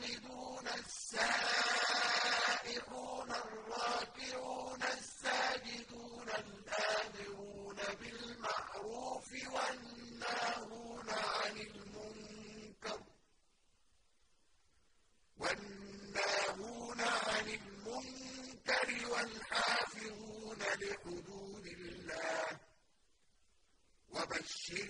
العابدون السائحون الراكعون الساجدون الآمرون بالمعروف والناهون عن المنكر والناهون عن المنكر والحافظون لحدود الله وبشر